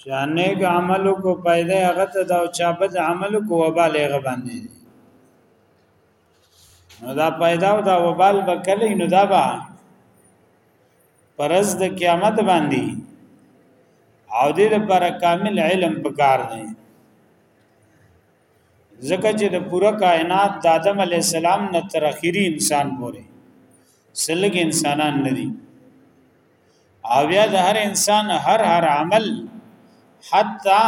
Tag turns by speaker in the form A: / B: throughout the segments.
A: شانه ک عمل کو پیدا هغه ته دا چا بد عمل کو وبال هغه باندې نو دا پیدا او دا وبال به کله نو دا با پرز د قیامت باندې او دې لپاره کامل علم پکار دی ځکه چې د پوره کائنات د آدم علی السلام نه تر اخیری انسان پورې سلګ انسانان ندي او یا د هر انسان هر هر عمل حتی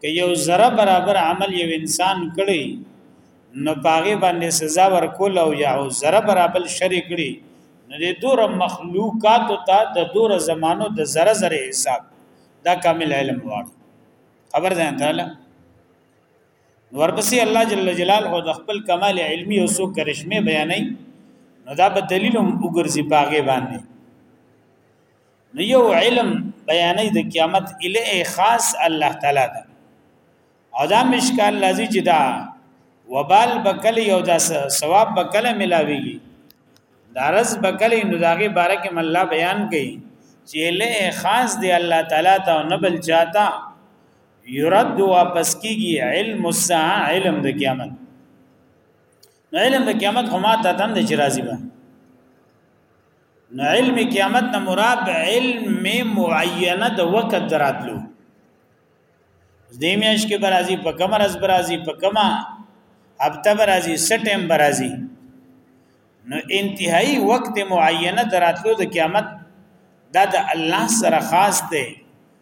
A: که یو ذره برابر عمل یو انسان کړي نو پاغه باندې سزا ورکول او یا ذره برابر شری کړي نو د دور مخلوقات ته د دور زمانو د ذره ذره حساب دا کامل علم واړي خبر ده تعالی ورپسې الله جل جلاله د خپل کمال علمی او سو کرشمه بیانې نو دا په دلیل هم وګرځي پاګې باندې نو یو علم بیانې د قیامت اله خاص الله تعالی دا او دا مشکال لذي چې دا وبال بکلی او دا ثواب بکله ملاويږي دارز بکلی نو داغه بارک الله بیان کړي چې له خاص دی الله تعالی ته نه بل چاته يرد واپس کیږي علم الساعه علم د قیامت نو علم د قیامت هما ته تم د چرازی به نو علم قیامت نه مراد علم معینه د وخت دراتلو دې میاش کې برازي په کمر از برازي په کما هفته برازي سټم برازي نو انتهایی وخت معینه دراتلو د قیامت دا د الله سره خاص دی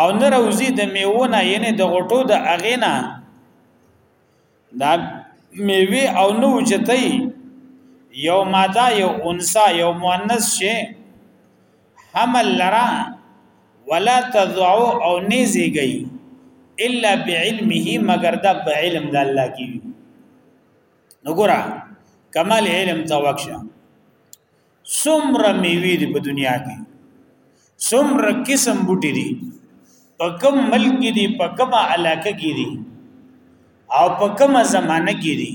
A: او نه روزي د میوونه یعنی د غټو د اغینا دا میوه او نو چتای یو ماده یو انسا یو مؤنث شي حمل لرا ولا تضعو او نيزي گئی الا بعلمه مگر دا په علم د الله کې نو ګورا کمال علم توکشه څومره میوې دي په دنیا کې څومره قسم بوټي دي په کوم ملک دي په کومه علاقه کې دي او په کومه زمانه کې دي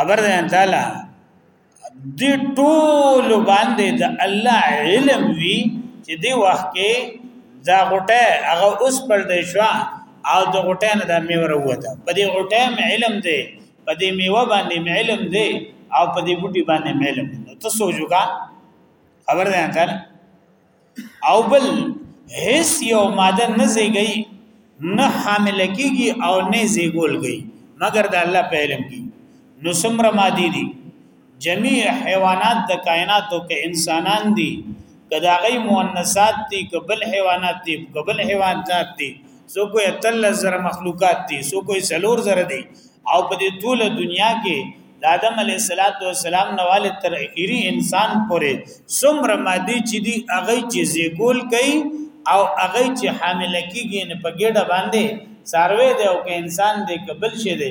A: خبر ده تعالی دې ټول باندې د الله علم وی چې دی وخت کې دا غټه هغه اوس پر دې شو او د غټه نه د میوره وته په دې غټه علم دی په دې میوه باندې علم دی او په دې بوټي باندې علم نو ته سوچوګا خبر ده انسان او بل هیڅ یو ماده نه زیږي نه حامل کیږي او نه زیګول گئی مگر د الله په علم کې نو سمره مادي دي جميع حیوانات د کائناتو کې انسانان دي کدا غي مؤنثات دي قبل حیوانات دي قبل حیوانات دي سو کوئی اتل زر مخلوقات دي سو کوئی سلور زر دي او په دې ټول دنیا کې د آدم علیه السلام نواله تر اخیری انسان پورې څومره مادي چې دي هغه چې زیګول کوي او هغه چې حامل کیږي نه په ګډه باندې ساروی دی او که انسان دی قبل شي دی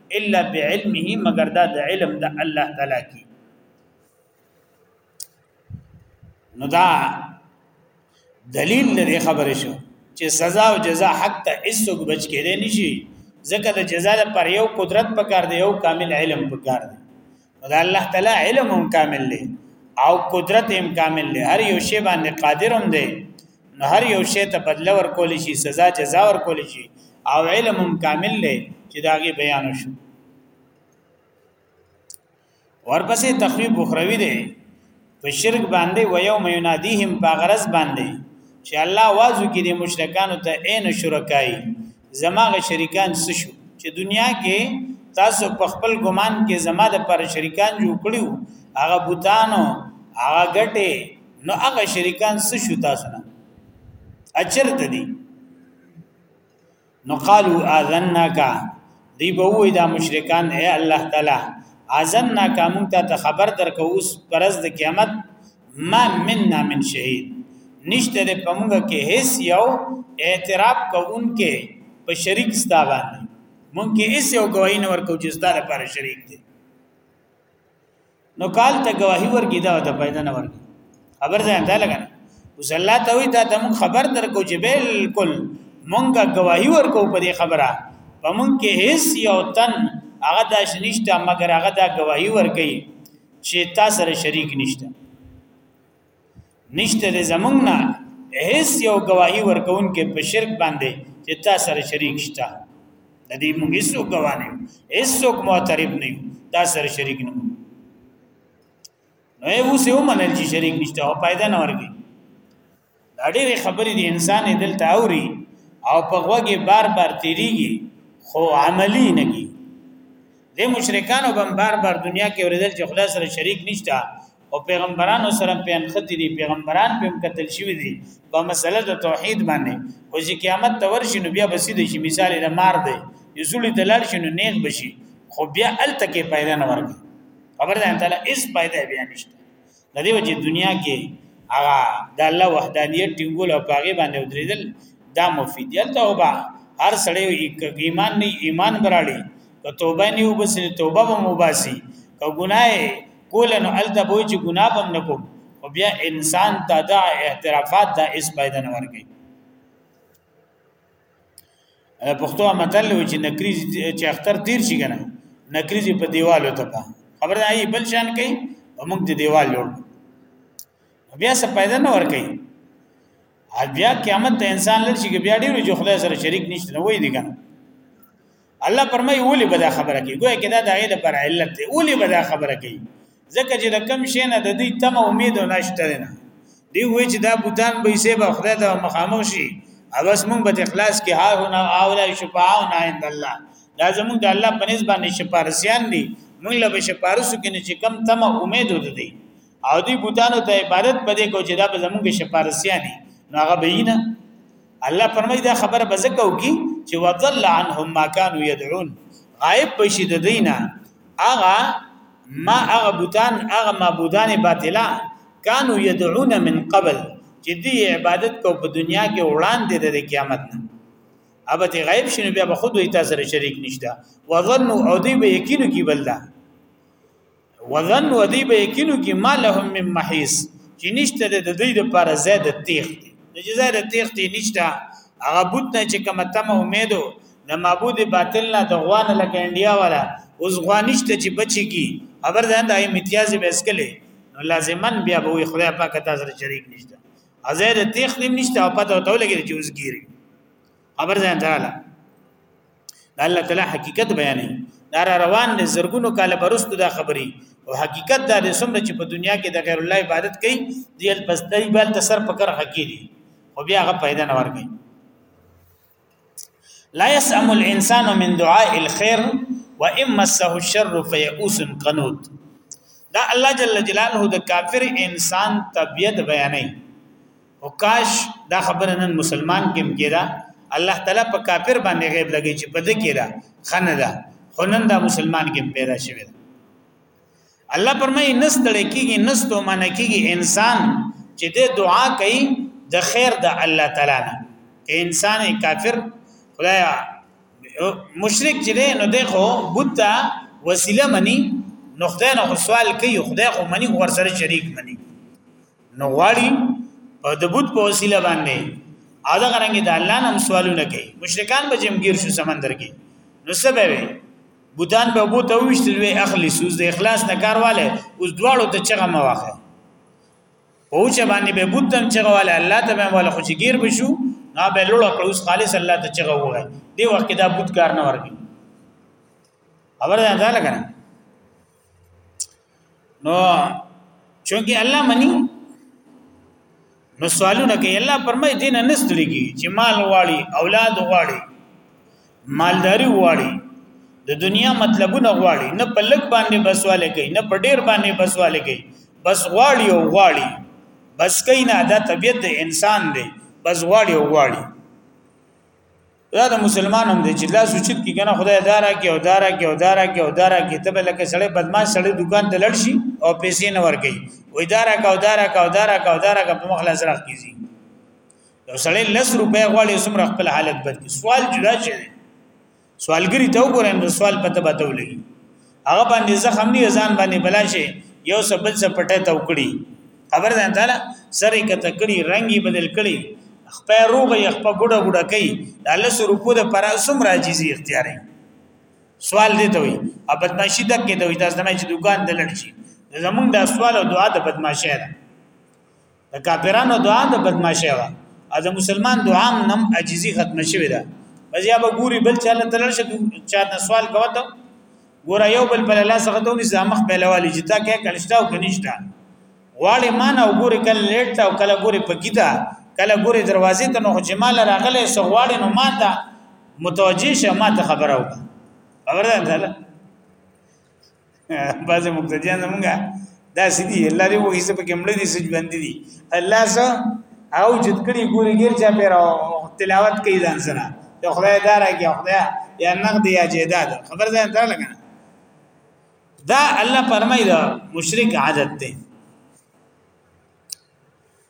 A: الا بعلمه مگر دا د علم د الله تعالی کی نو دا دلیل لري خبره شو چې سزا او جزاء حق ته هیڅوک بچ کېدای نشي ځکه د جزاء لپاره یو قدرت پکار دی یو کامل علم پکار دی دا الله تعالی علم هم کامل دی او قدرت هم کامل دی هر یو شی باندې قادر هم دی نو هر یو شی ته بدل ورکول شي سزا جزا ورکول شي او علم هم کامل دی چې داغه بیان شو ورپسې تخویب اخروی دی په شرک باندې و یوم ینادیهم په غرض باندې چې الله وازو کې د مشرکانو ته عین شرکای زماغه شریکان څه شو چې دنیا کې تاسو په خپل ګمان کې زما د پر شریکان جوړ کړیو هغه بوتانو هغه ګټه نو هغه شریکان څه شو تاسو نه اچرته دي نو قالو اذنک دی به وای دا مشرکان اے الله تعالی اذنک مونږ ته خبر درکو اوس پرز د قیامت ما مننا من شهید نشته د پمږه کې هیڅ یو اعتراف کوونکې په شریک ستا باندې مونږ کې هیڅ یو گواہی نه ورکو چې ستا لپاره شریک دی نو کال ته گواہی ورګی دا ته پیدا نه ورګی خبر ځان ته لګا اوس الله ته وی دا ته مون خبر درکو چې بالکل مونږه گواہی ورکو په دې خبره په مونږ کې هیڅ یو تن هغه د شنیشته مگر هغه د گواہی ورکي چې تاسو سره شریک نشته نشته زمونږ نه هیڅ یو گواہی ورکون کې په شرک باندې چې تا سره شریک شته د دې موږ هیڅ گواه نه هیڅ څوک معترف نه یو تا سره شریک نه نو یې اوس یو منل چې شریک نشته او پیدا نه ورګي دا ډېرې خبرې دي انسان یې دلته اوري او په غوږه بار بار تیریږي خو عملی نه کی د مشرکانو بم بار بار دنیا کې ورېدل چې خدای سره شریک نشته او پیغمبرانو سره په انختی دي پیغمبران په قتل شوی دي په مسله د توحید باندې او چې قیامت تور شنو بیا بسید شي مثال د مار دی یزول دلال شنو نیغ بشي خو بیا ال تکي پیدا نه ورګي خبر ده تعالی اس پیدا بیا نشته د دې وجه دنیا کې هغه د الله وحدانیت ټینګول او پاغي باندې ودریدل دا مفید دی توبه هر سړی ایمان نه ایمان براړي که توبه نه وبسې توبه به مباسي که ګناه کول نو الته به چې ګناه بم نه کوم او بیا انسان ته دا اعترافات دا اس پیدا نه ورګي پښتو متل و چې نکری چې اختر تیر شي کنه نکری چې په دیوالو ته په خبر نه ای بل شان کوي او موږ دې دیوال جوړ بیا څه پیدا نه ور کوي بیا قیامت ته انسان لر شي بیا ډیر جو خدای سره شریک نشته نه وای دي کنه الله پرمای اولی بدا خبره کوي ګویا کې دا د عید پر علت دی اولی بدا خبره کوي ځکه چې د کم شي نه د دې تم امید نه شته نه دی وې چې دا بوتان به یې سبا خدای ته مخامخ شي اوس مونږ به اخلاص کې ها هنا اولا شفاعنا عند الله دا زمونږ د الله په نسبت باندې شپارسیان دي مونږ له شپارسو کې نه چې کم تم امید ودی او دی بوتانو ته عبادت پدې کو چې دا به زمونږ شپارسیان دي نو هغه به نه الله فرمایي دا خبره به زکه وکي چې وضل عنهم ما كانوا يدعون غائب بشي د دینه اغه ما اغه بوتان اغه معبودان باطلا كانوا يدعون من قبل چې دی عبادت کو په دنیا کې وړاندې د قیامت نه ابته غیب شنو بیا به خود وي تاسو سره شریک نشته وظنوا او دی به یقینو کې بلدا وزن ودی به یقینو کې ما لهم من محیس چې نشته د دوی د پر زید تیخ دی د جزای د تیخ دی نشته هغه بوت نه چې کوم تم امیدو د معبود باطل نه د غوان لکه انډیا والا اوس غوا نشته چې بچی کی خبر ده د امتیاز به اسکلې نو لازمن بیا به خدای پاک تاسو سره شریک نشته ازید تیخ دی نشته او پته ته لګی چې اوس ګیری خبر ځان دراله الله تعالی حقیقت بیانې دار روان دي زرګونو کال برستو دا خبري او حقیقت دا د سمره چې په دنیا کې د غیر الله عبادت کوي دی پس دی بل ته سر پکړ حقي دي او بیا هغه پیدا نه ورګي لا يسأم الانسان من دعاء الخير وان مسه الشر فيئوس قنوط دا الله جل جلاله د کافر انسان طبيعت بیانې او کاش دا خبره نن مسلمان کې مګیرا الله تعالی په کافر باندې غیب لګی چې په دې کې دا خنه ده خنن دا مسلمان کې پیدا شوی الله پرمای نستړ کیږي نستو من کیږي انسان چې د دعا کوي د خیر د الله تعالی نه کې انسان کافر خدایا مشرک چې دی نو دغه بوتا وسیله منی نو خدای نه سوال کوي خدای خو منی ور سره شریک منی نو غواړي په د بوت په وسیله باندې ادا غرنګ د الله نن سوالونه کوي مشرکان به جمګیر شو سمندر کې نو سبب وي بوتان به بو ته وشتل وي اخلي سوز د اخلاص نه کارواله اوس دواړو ته چغه مواخه او چې باندې به بوت تم چغه واله الله ته به والا خو جګیر بشو نه به لوړ کړ اوس خالص الله ته چغه وای دی وخت دا بوت کار نه ورګي خبر ده نه لګره نو چونکی الله منی نو سوالونه کوي الله فرمای دین نه ستړيږي چې مال غواړي اولاد غواړي مالداری غواړي د دنیا مطلبونه غواړي نه په لګ باندې بسواله کوي نه په ډیر باندې بسواله کوي بس غواړي او غواړي بس کینا دا طبیعت د انسان دی بس غواړي او غواړي دا د مسلمان هم دی چې لاس اوچت کی کنه خدای دارا کې او دارا کې او دارا کې او دارا کې ته لکه سړی بدمعاش سړی دکان ته لړ شي او پیسې نه ورګي وې دارا کا او دارا کا او دارا کا او دارا کا په مخله سره کیږي یو سړی لس روپیا غواړي سمره خپل حالت بد کی سوال جدا شي سوالګری ته وګورئ نو سوال پته بتولې هغه باندې زخم نه ځان باندې بلاشي یو څه بل څه پټه تو کړی خبر ده تعالی سره کته کړی رنگي بدل کړی خپه روغ یې خپه ګډه ګډه کوي الله سره روپو د پر اسم راجیزي اختیاري سوال دې ته وي ا بدمعشي دک کې ته وي تاسو نه چې دکان دلړ شي زمونږ د سوال او دعا د بدمعشي ده د کافرانو دعا د بدمعشي وا او د مسلمان دعا نم عجزي ختم شوی ده بس یا به ګوري بل چا له تلل شي چا نه سوال کوي ته ګور یو بل بل الله سره دونی زمخ په لوالي چې تا کې کلشتا او کنيشتا غواړي مان او ګوري کله لیټ او کله ګوري پکیدا کله ګوري دروازې ته نو جمال راغله سو غواړي نو ماته متوجي شه ماته خبره وکړه خبره ده بعضې مقتدیان زمونږه دا سدي الله دې وګي څه په کې مړ دي څه ژوند دي الله سره او جد کړي ګوري ګر چا پیرا تلاوت کوي ځان سره ته خدای دار کې خدای یا نقد یا جیداد خبر ځان ته لګا دا الله فرمایي دا مشرک عادت ده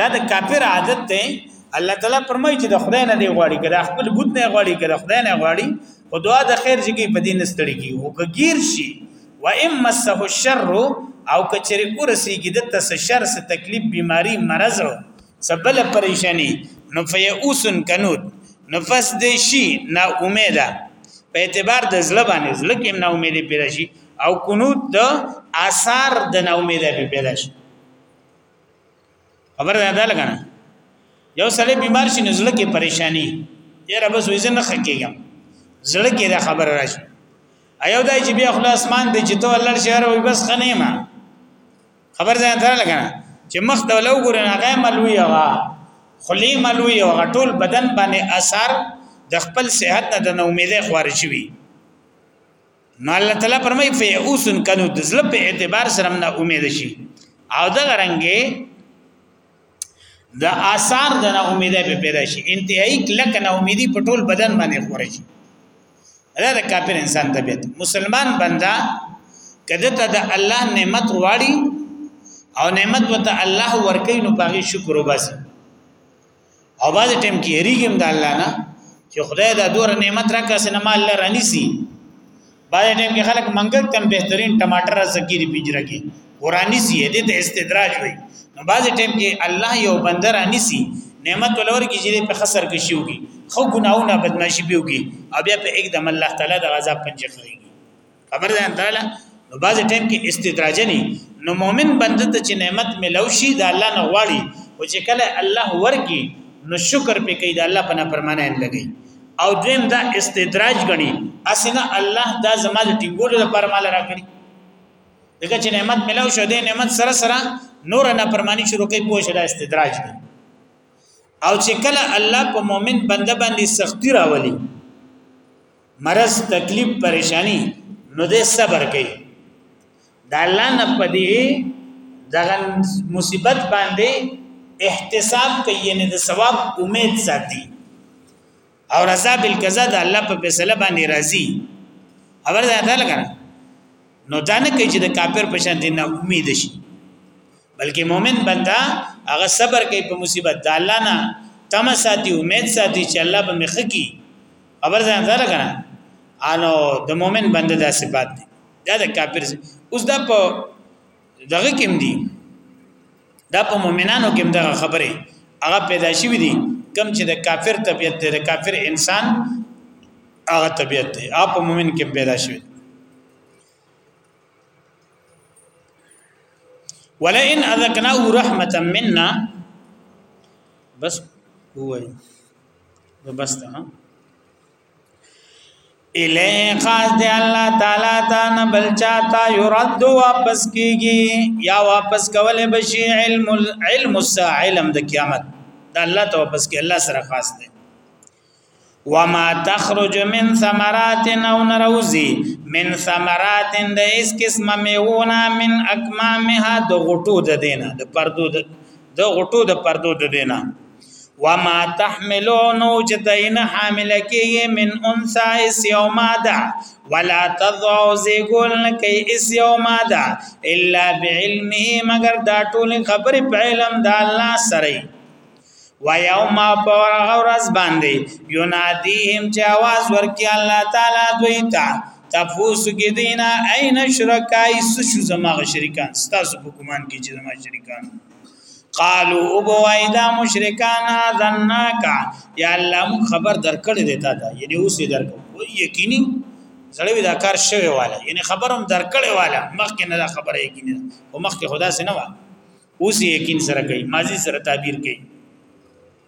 A: دا د کافر عادت دی الله تعالی فرمایي چې د خدای نه دی غواړي کړه خپل بوت نه غواړي کړه خدای نه غواړي او دعا د خیر ځکه په دین ستړي کی او کګیر شي و ام مسه الشر او کچری ورسیږي د تس شر څخه تکلیف بیماری مرض سبل پریشانی نو فیئوس کنود نفس دې شي نا امیده په اعتبار د زړه باندې زړه کې نا امیده پیدا شي او کنود د آثار د نا امیده پیدا شي خبر ده ده لګنه یو سړی بیمار شي نزله کې پریشانی یاره بس وځه نه خکېږم زړه کې دا خبر راشي ایو دای چې بیا خلاص مان دی چې ته الله شهر وي بس خنه ما خبر ځان ته لګنه چې مخ ته لو ګور نه غي ملوي هغه خلی ملوي هغه ټول بدن باندې اثر د خپل صحت نه د امیده خارج شي نو الله تعالی فرمای فیعوسن کنو د زړه په اعتبار سره نه امید شي او دا رنګه د آثار د نه امیده به پیدا شي انتهایی کلک نه امیدي په ټول بدن باندې خوري شي دا د کافر انسان طبیعت مسلمان بندا کده ته د الله نعمت واړي او نعمت وته الله ورکې نو باغی شکر وباسي او باز ټیم کې یریګم د الله نه چې خدای دا دور نعمت راکا سينما الله رانی سي باز ټیم کې خلک منګل تم بهترین ټماټر زګيري پنجره کې قرآني سي دې ته استدراج وي نو باز ټیم کې الله یو بندر رانی سي نعمت ولور کې چې په خسر کې شيوږي خو ګناونه بدمعشي بيوږي او بیا په اقدام الله تعالی د عذاب پنځه خريږي خبر ده اندراله نو باز ټیم کې استدراجنی نو مؤمن بنده ته چې نعمت ملو شي دا الله نه غواړي او چې کله الله ورکی نو شکر پې کوي دا الله پنا پرمانه ان لګي او دویم دا استدراج غني اسنه الله دا زمال ټینګولو لپاره مال راکړي دغه چې نعمت ملو شو دې نعمت سره سره نور نه پرمانی شروع کوي پوه شي دا استدراج دی او چې کله الله په مؤمن بنده باندې سختی راولي مرض تکلیف پریشانی نو دې صبر کوي دا الله نه پدې دغه مصیبت باندې احتساب کوي یعنی د ثواب امید ساتي او رضا بالقضا د الله په فیصله باندې راضي خبر ده دا لګا نو دا نه کوي چې د کافر په شان دي نه امید شي بلکې مؤمن بندا هغه صبر کوي په مصیبت د الله نه تم ساتي امید ساتي چې الله به مخ کی خبر ځان سره کنه انو د مؤمن بنده د صفات دي دا د کافر اوس دا په دغه کې دي دا په مؤمنانو کې دا خبره هغه پیدا شوې دي کم چې د کافر طبيعت دی د کافر انسان هغه طبيعت دی اپ مؤمن کې پیدا شوی ولئن اذقناه رحمتا منا بس هو نو بس ته الی خاص دی الله تعالی تا نه بل چاته يرد واپس کیږي یا واپس کول بشي علم علم الساعه علم د قیامت دا الله ته واپس کی الله سره خاص دی وما تخرج من ثمرات او نروزی من ثمرات د اس قسم میونا من اکمامها د غټو د دینه د پردو د غټو د پردو د دینه وما تحملو نو چې دین حامل کېږي من انسا اس یو ماده ولا تضعو زیګول نکی اس یو ماده الا بعلمه مگر دا ټول خبرې په علم د الله سره و یوم پر غرز باندې ینادیهم چې आवाज ورکړي الله تعالی دوی ته تفوس کې دینا عین شرکای سشو زما شریکان ستاسو په ګمان کې چې زما شریکان قالو او بوای دا مشرکان ذناک یا الله مون خبر درکړی دی تا ته یعنی اوس درک و یقیني زړوی دا کار شوی والا یعنی خبرم درکړی والا مخکې نه دا خبره یقیني او مخکې خدا سينه وا اوس یقین سره کوي ماضی سره تعبیر کوي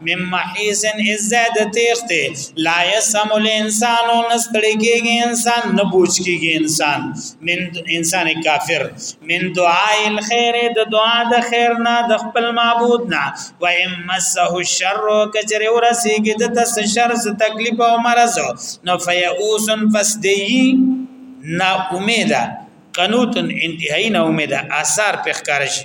A: من محیز از د تیخت لا یسم الانسان او نستړی کېږي انسان نه بوج کېږي انسان من انسان کافر من دعاء الخير د دعا د خیر نه د خپل معبود نه و امسه الشر کچره ورسیږي د تس شر ز تکلیف او مرز نو فیئوس فسدی نا امیده قنوت انتهایی نا امیده آثار پخکارش